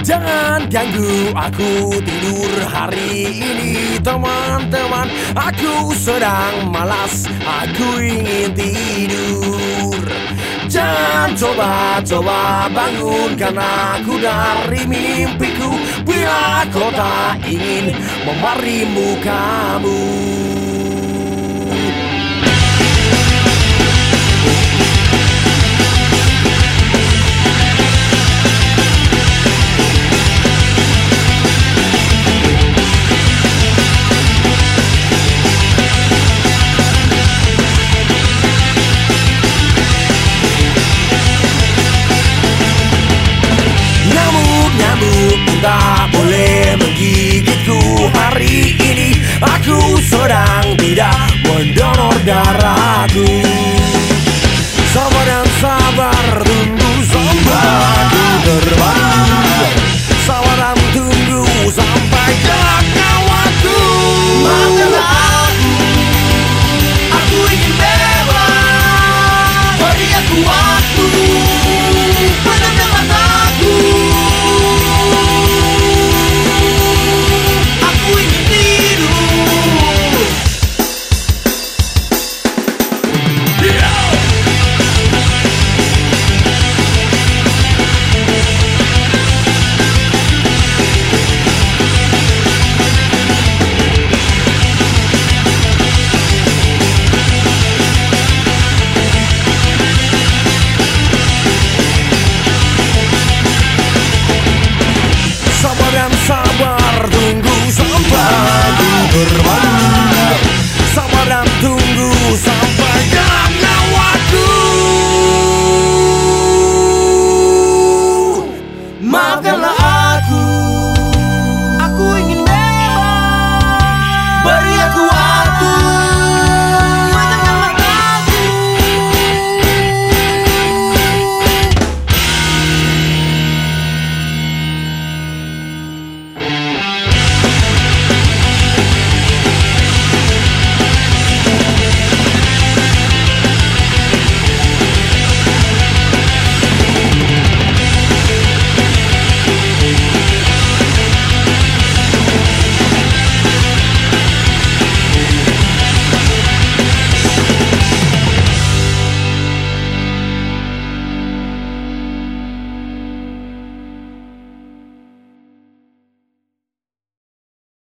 Jangan ganggu aku tidur hari ini teman-teman. Aku sedang malas, aku ingin tidur. Jangan coba-coba bangunkan aku dari mimpiku. Bila kau tak ingin memarimu kamu tidak mendonor darahku. Sabar dan sabar tunggu sampai terbang. Sabar dan tunggu sampai gelapnya waktu Magelang Aku ingin bebas. Beri aku waktu. Maafkanlah aku